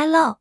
开喽！